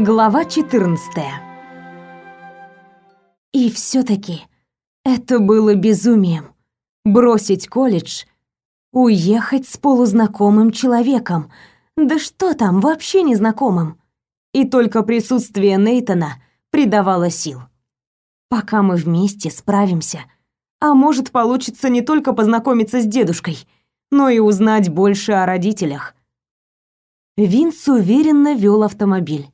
Глава 14. И все таки это было безумием бросить колледж, уехать с полузнакомым человеком. Да что там, вообще незнакомым. И только присутствие Нейтона придавало сил. Пока мы вместе справимся, а может, получится не только познакомиться с дедушкой, но и узнать больше о родителях. Винс уверенно вел автомобиль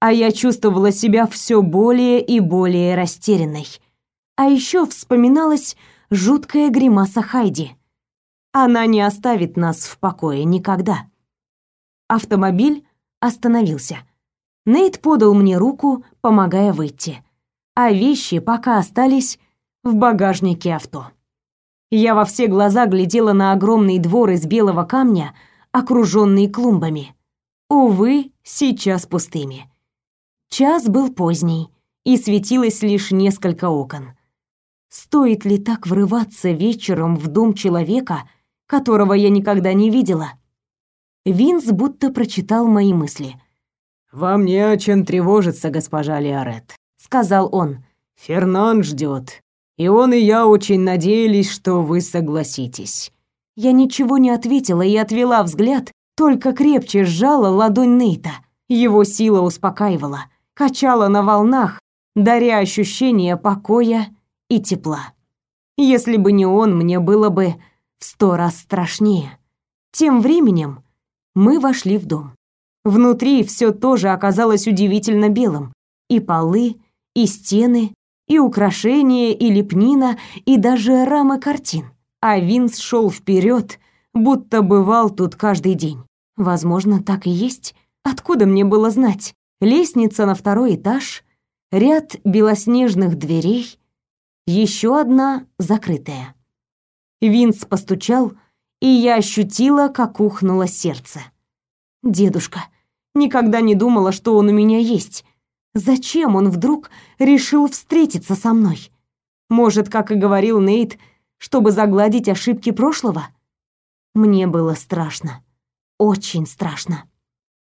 а я чувствовала себя все более и более растерянной. А еще вспоминалась жуткая гримаса Хайди. Она не оставит нас в покое никогда. Автомобиль остановился. Нейт подал мне руку, помогая выйти, а вещи пока остались в багажнике авто. Я во все глаза глядела на огромный двор из белого камня, окруженный клумбами. Увы, сейчас пустыми. Час был поздний, и светилось лишь несколько окон. Стоит ли так врываться вечером в дом человека, которого я никогда не видела? Винс будто прочитал мои мысли. «Вам не о чем тревожиться, госпожа Лиарет», — сказал он. «Фернан ждет, и он и я очень надеялись, что вы согласитесь». Я ничего не ответила и отвела взгляд, только крепче сжала ладонь Нейта. Его сила успокаивала — качала на волнах, даря ощущение покоя и тепла. Если бы не он, мне было бы в сто раз страшнее. Тем временем мы вошли в дом. Внутри все тоже оказалось удивительно белым. И полы, и стены, и украшения, и лепнина, и даже рамы картин. А Винс шел вперед, будто бывал тут каждый день. Возможно, так и есть. Откуда мне было знать? Лестница на второй этаж, ряд белоснежных дверей, еще одна закрытая. Винс постучал, и я ощутила, как ухнуло сердце. Дедушка. Никогда не думала, что он у меня есть. Зачем он вдруг решил встретиться со мной? Может, как и говорил Нейт, чтобы загладить ошибки прошлого? Мне было страшно. Очень страшно.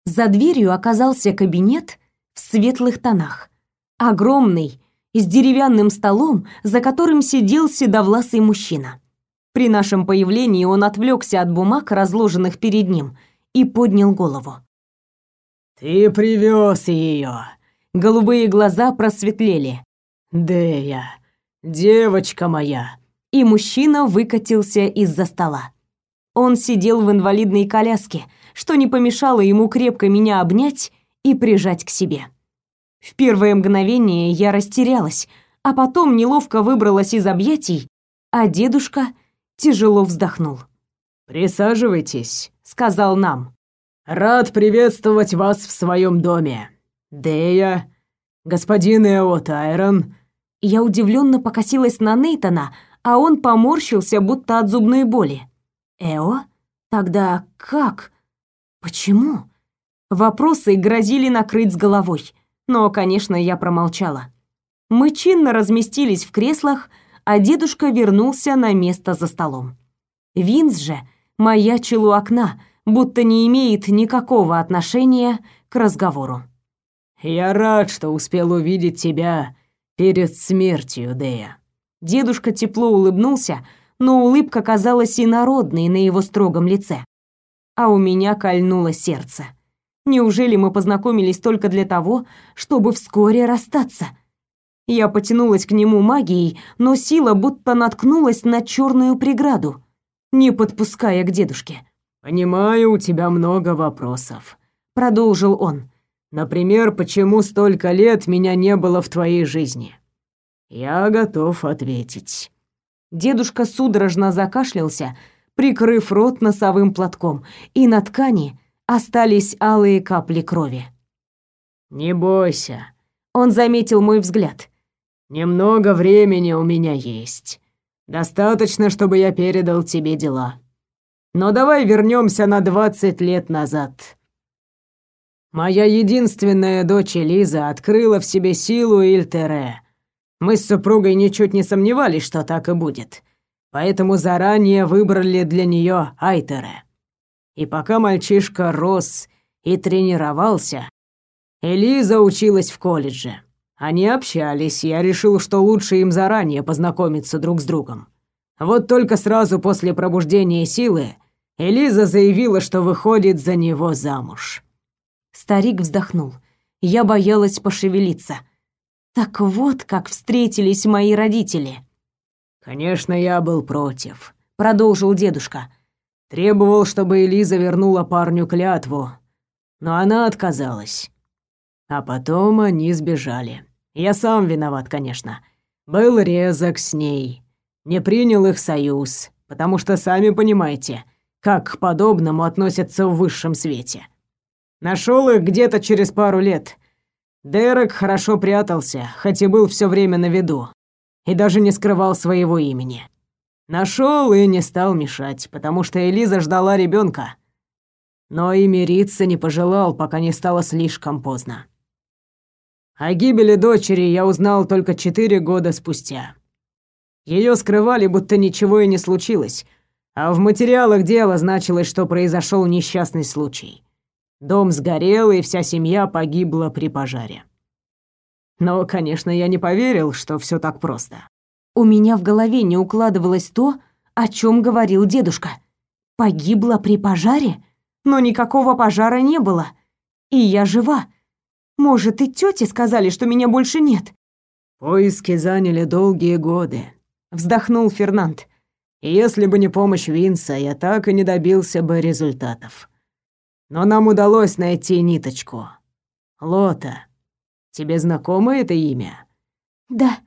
За дверью оказался кабинет в светлых тонах. Огромный, с деревянным столом, за которым сидел седовласый мужчина. При нашем появлении он отвлекся от бумаг, разложенных перед ним, и поднял голову. «Ты привез ее!» Голубые глаза просветлели. «Дея, девочка моя!» И мужчина выкатился из-за стола. Он сидел в инвалидной коляске, что не помешало ему крепко меня обнять и прижать к себе. В первое мгновение я растерялась, а потом неловко выбралась из объятий, а дедушка тяжело вздохнул. «Присаживайтесь», — сказал нам. «Рад приветствовать вас в своем доме. Дея, господин Эо Тайрон». Я удивленно покосилась на Нейтона, а он поморщился, будто от зубной боли. «Эо? Тогда как?» Почему? Вопросы грозили накрыть с головой, но, конечно, я промолчала. Мы чинно разместились в креслах, а дедушка вернулся на место за столом. Винс же маячил у окна, будто не имеет никакого отношения к разговору. «Я рад, что успел увидеть тебя перед смертью, Дея». Дедушка тепло улыбнулся, но улыбка казалась инородной на его строгом лице а у меня кольнуло сердце. Неужели мы познакомились только для того, чтобы вскоре расстаться? Я потянулась к нему магией, но сила будто наткнулась на черную преграду, не подпуская к дедушке. «Понимаю, у тебя много вопросов», — продолжил он. «Например, почему столько лет меня не было в твоей жизни?» «Я готов ответить». Дедушка судорожно закашлялся, прикрыв рот носовым платком, и на ткани остались алые капли крови. «Не бойся», — он заметил мой взгляд. «Немного времени у меня есть. Достаточно, чтобы я передал тебе дела. Но давай вернемся на двадцать лет назад». Моя единственная дочь Лиза открыла в себе силу Ильтере. Мы с супругой ничуть не сомневались, что так и будет поэтому заранее выбрали для нее Айтера. И пока мальчишка рос и тренировался, Элиза училась в колледже. Они общались, я решил, что лучше им заранее познакомиться друг с другом. Вот только сразу после пробуждения силы Элиза заявила, что выходит за него замуж. Старик вздохнул. Я боялась пошевелиться. Так вот, как встретились мои родители. Конечно, я был против, продолжил дедушка. Требовал, чтобы Элиза вернула парню клятву, но она отказалась. А потом они сбежали. Я сам виноват, конечно. Был резок с ней. Не принял их союз, потому что сами понимаете, как к подобному относятся в высшем свете. Нашел их где-то через пару лет. Дерек хорошо прятался, хоть и был все время на виду, и даже не скрывал своего имени. Нашел и не стал мешать, потому что Элиза ждала ребенка. Но и мириться не пожелал, пока не стало слишком поздно. О гибели дочери я узнал только четыре года спустя. Ее скрывали, будто ничего и не случилось, а в материалах дела значилось, что произошел несчастный случай. Дом сгорел, и вся семья погибла при пожаре. Но, конечно, я не поверил, что все так просто. У меня в голове не укладывалось то, о чем говорил дедушка. Погибла при пожаре? Но никакого пожара не было. И я жива. Может, и тети сказали, что меня больше нет?» «Поиски заняли долгие годы», — вздохнул Фернанд. «Если бы не помощь Винса, я так и не добился бы результатов. Но нам удалось найти ниточку. Лота, тебе знакомо это имя?» «Да,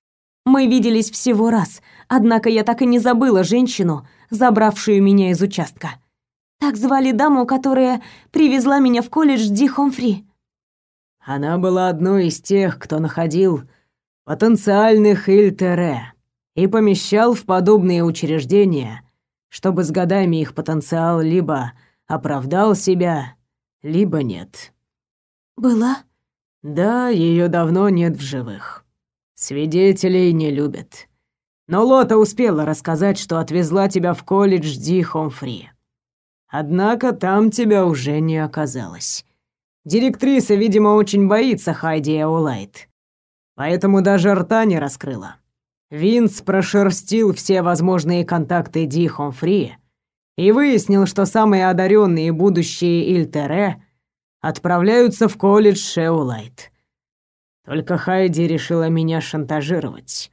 мы виделись всего раз, однако я так и не забыла женщину, забравшую меня из участка. Так звали даму, которая привезла меня в колледж Ди Хомфри». Она была одной из тех, кто находил потенциальных Ильтере и помещал в подобные учреждения, чтобы с годами их потенциал либо оправдал себя, либо нет. Была? Да, ее давно нет в живых. Свидетелей не любят. Но Лота успела рассказать, что отвезла тебя в колледж Ди Хомфри. Однако там тебя уже не оказалось. Директриса, видимо, очень боится Хайди Эолайт. Поэтому даже рта не раскрыла. Винс прошерстил все возможные контакты Ди Хомфри и выяснил, что самые одаренные будущие Ильтере отправляются в колледж Шеулайт. Только Хайди решила меня шантажировать.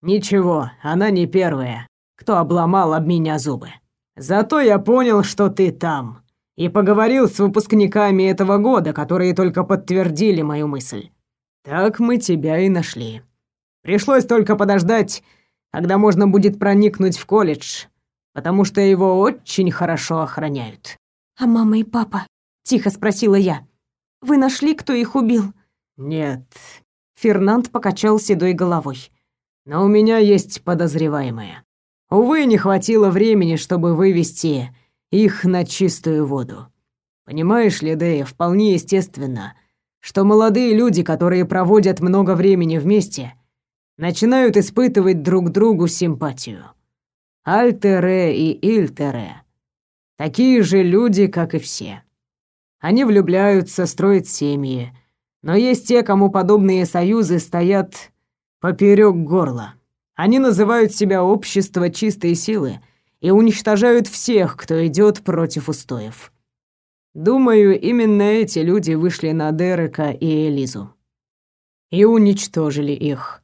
Ничего, она не первая, кто обломал об меня зубы. Зато я понял, что ты там и поговорил с выпускниками этого года, которые только подтвердили мою мысль. Так мы тебя и нашли. Пришлось только подождать, когда можно будет проникнуть в колледж, потому что его очень хорошо охраняют. А мама и папа? Тихо спросила я. Вы нашли, кто их убил? Нет. Фернанд покачал седой головой. Но у меня есть подозреваемые. Увы, не хватило времени, чтобы вывести их на чистую воду. Понимаешь ли, Дэя, вполне естественно, что молодые люди, которые проводят много времени вместе, начинают испытывать друг другу симпатию. Альтере и Ильтере — такие же люди, как и все. Они влюбляются, строят семьи, но есть те, кому подобные союзы стоят поперек горла. Они называют себя общество чистой силы — и уничтожают всех, кто идет против устоев. Думаю, именно эти люди вышли на Дерека и Элизу. И уничтожили их.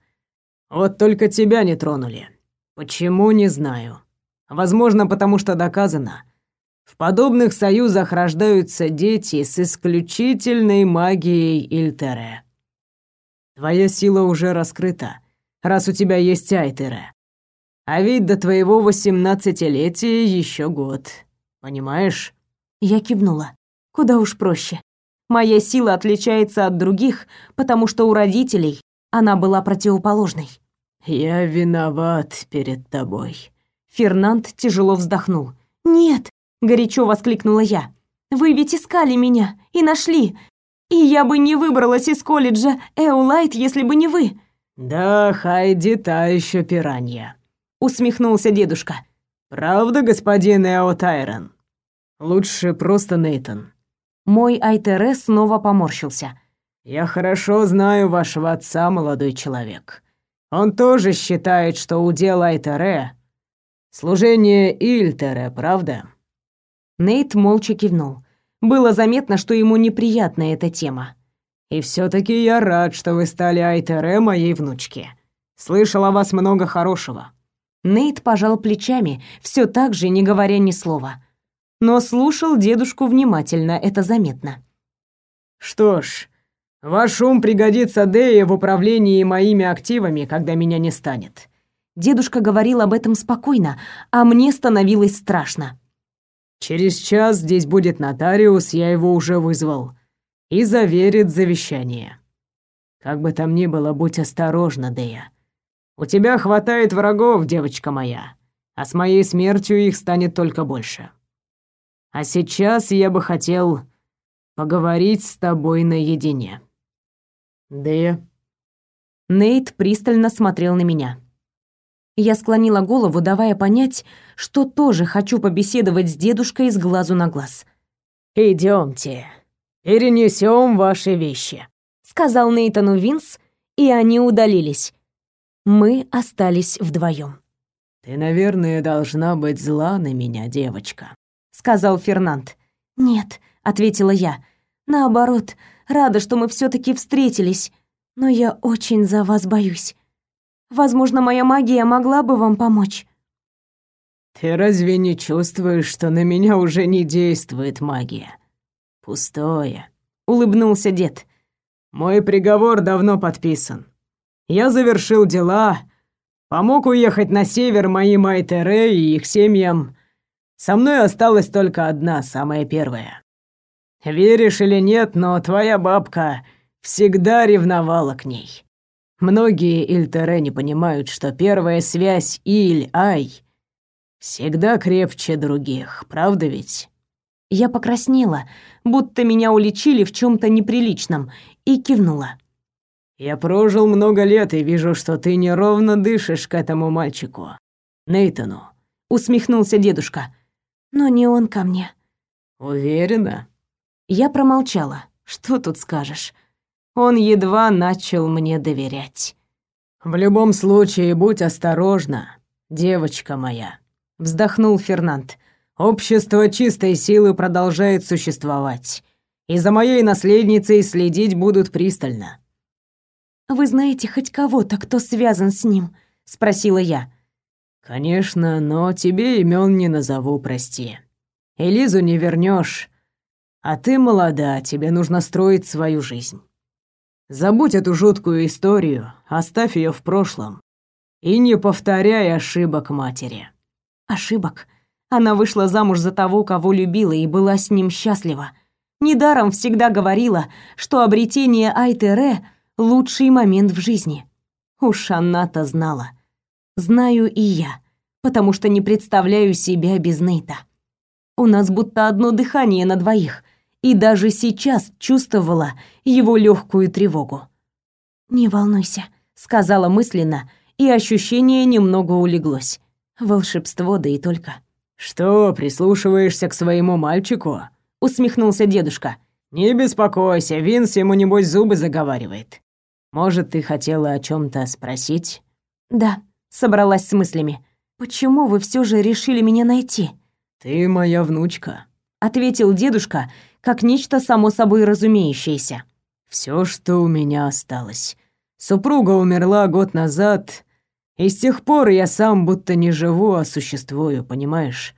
Вот только тебя не тронули. Почему, не знаю. Возможно, потому что доказано. В подобных союзах рождаются дети с исключительной магией Ильтере. Твоя сила уже раскрыта, раз у тебя есть Айтере. А ведь до твоего восемнадцатилетия еще год. Понимаешь? Я кивнула. Куда уж проще. Моя сила отличается от других, потому что у родителей она была противоположной. Я виноват перед тобой. Фернанд тяжело вздохнул. Нет, горячо воскликнула я. Вы ведь искали меня и нашли. И я бы не выбралась из колледжа Эулайт, если бы не вы. Да, Хайди та еще пиранья усмехнулся дедушка. Правда, господин Эо Тайрон? Лучше просто Нейтон. Мой Айтере снова поморщился. «Я хорошо знаю вашего отца, молодой человек. Он тоже считает, что удел Айтере — служение Ильтере, правда?» Нейт молча кивнул. Было заметно, что ему неприятна эта тема. «И все таки я рад, что вы стали Айтере моей внучки. Слышал о вас много хорошего». Нейт пожал плечами, все так же не говоря ни слова. Но слушал дедушку внимательно, это заметно. «Что ж, ваш ум пригодится Дэе в управлении моими активами, когда меня не станет». Дедушка говорил об этом спокойно, а мне становилось страшно. «Через час здесь будет нотариус, я его уже вызвал, и заверит завещание. Как бы там ни было, будь осторожна, Дэя. У тебя хватает врагов, девочка моя, а с моей смертью их станет только больше. А сейчас я бы хотел поговорить с тобой наедине. Дэя. Нейт пристально смотрел на меня. Я склонила голову, давая понять, что тоже хочу побеседовать с дедушкой с глазу на глаз. Идемте, перенесем ваши вещи, сказал Нейтану Винс, и они удалились. Мы остались вдвоем. Ты, наверное, должна быть зла на меня, девочка, сказал Фернанд. Нет, ответила я. Наоборот, рада, что мы все таки встретились, но я очень за вас боюсь. Возможно, моя магия могла бы вам помочь. Ты разве не чувствуешь, что на меня уже не действует магия? Пустое, улыбнулся дед. Мой приговор давно подписан. Я завершил дела, помог уехать на север моим Айтере и их семьям. Со мной осталась только одна, самая первая. Веришь или нет, но твоя бабка всегда ревновала к ней. Многие Ильтере не понимают, что первая связь Иль-Ай всегда крепче других, правда ведь? Я покраснела, будто меня уличили в чем то неприличном, и кивнула. Я прожил много лет и вижу, что ты неровно дышишь к этому мальчику. Нейтану. Усмехнулся дедушка. Но не он ко мне. Уверена? Я промолчала. Что тут скажешь? Он едва начал мне доверять. В любом случае, будь осторожна, девочка моя, вздохнул Фернанд. Общество чистой силы продолжает существовать, и за моей наследницей следить будут пристально. Вы знаете хоть кого-то, кто связан с ним? спросила я. Конечно, но тебе имен не назову, прости. Элизу не вернешь, а ты молода, тебе нужно строить свою жизнь. Забудь эту жуткую историю, оставь ее в прошлом и не повторяй ошибок матери. Ошибок? Она вышла замуж за того, кого любила и была с ним счастлива. Недаром всегда говорила, что обретение Айтере лучший момент в жизни. Уж она-то знала. Знаю и я, потому что не представляю себя без Нейта. У нас будто одно дыхание на двоих, и даже сейчас чувствовала его легкую тревогу. «Не волнуйся», — сказала мысленно, и ощущение немного улеглось. Волшебство, да и только. «Что, прислушиваешься к своему мальчику?» — усмехнулся дедушка. «Не беспокойся, Винс ему, небось, зубы заговаривает. Может, ты хотела о чем то спросить?» «Да», — собралась с мыслями. «Почему вы все же решили меня найти?» «Ты моя внучка», — ответил дедушка, как нечто само собой разумеющееся. Все, что у меня осталось. Супруга умерла год назад, и с тех пор я сам будто не живу, а существую, понимаешь?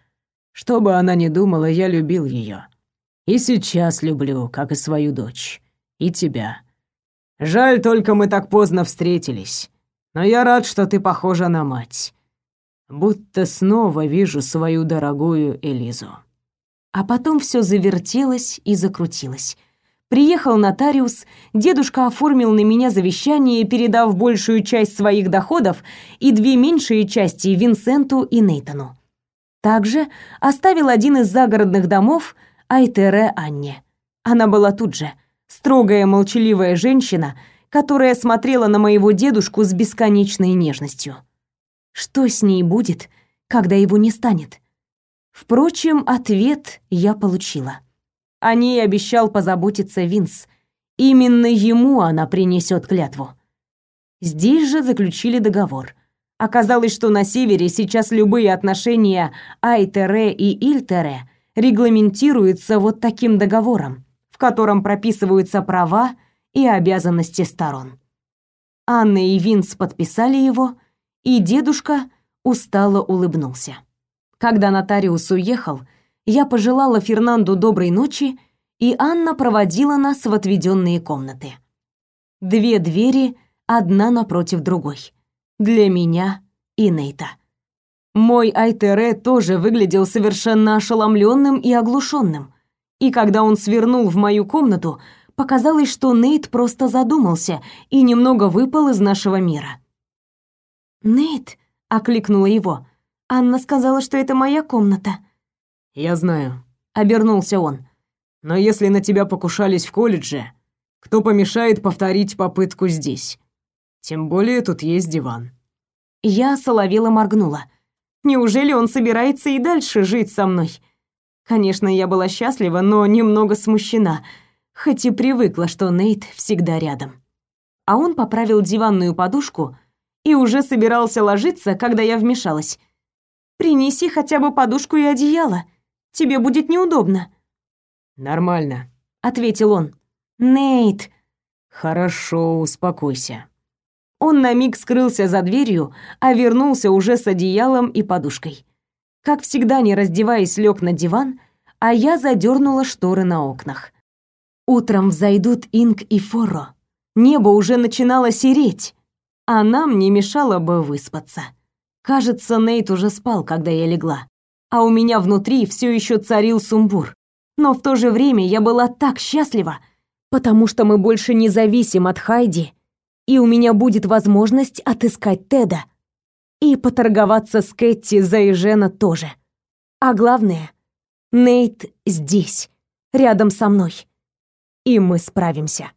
Что бы она ни думала, я любил ее. И сейчас люблю, как и свою дочь. И тебя. Жаль только мы так поздно встретились. Но я рад, что ты похожа на мать. Будто снова вижу свою дорогую Элизу. А потом все завертелось и закрутилось. Приехал нотариус, дедушка оформил на меня завещание, передав большую часть своих доходов и две меньшие части Винсенту и Нейтану. Также оставил один из загородных домов Айтере Анне. Она была тут же — строгая молчаливая женщина, которая смотрела на моего дедушку с бесконечной нежностью. Что с ней будет, когда его не станет? Впрочем, ответ я получила. О ней обещал позаботиться Винс, Именно ему она принесет клятву. Здесь же заключили договор. Оказалось, что на севере сейчас любые отношения Айтере и Ильтере регламентируются вот таким договором, в котором прописываются права и обязанности сторон. Анна и Винс подписали его, и дедушка устало улыбнулся. Когда нотариус уехал, я пожелала Фернанду доброй ночи, и Анна проводила нас в отведенные комнаты. Две двери, одна напротив другой. Для меня и Нейта. Мой Айтере тоже выглядел совершенно ошеломленным и оглушенным. И когда он свернул в мою комнату, показалось, что Нейт просто задумался и немного выпал из нашего мира. «Нейт», — окликнула его, — «Анна сказала, что это моя комната». «Я знаю», — обернулся он. «Но если на тебя покушались в колледже, кто помешает повторить попытку здесь? Тем более тут есть диван». Я соловела моргнула. Неужели он собирается и дальше жить со мной? Конечно, я была счастлива, но немного смущена — хоть и привыкла, что Нейт всегда рядом. А он поправил диванную подушку и уже собирался ложиться, когда я вмешалась. «Принеси хотя бы подушку и одеяло. Тебе будет неудобно». «Нормально», — ответил он. «Нейт». «Хорошо, успокойся». Он на миг скрылся за дверью, а вернулся уже с одеялом и подушкой. Как всегда, не раздеваясь, лег на диван, а я задернула шторы на окнах. Утром взойдут Инг и Форо. Небо уже начинало сереть, а нам не мешало бы выспаться. Кажется, Нейт уже спал, когда я легла, а у меня внутри все еще царил сумбур. Но в то же время я была так счастлива, потому что мы больше не зависим от Хайди, и у меня будет возможность отыскать Теда и поторговаться с Кэти за Эжена тоже. А главное, Нейт здесь, рядом со мной и мы справимся.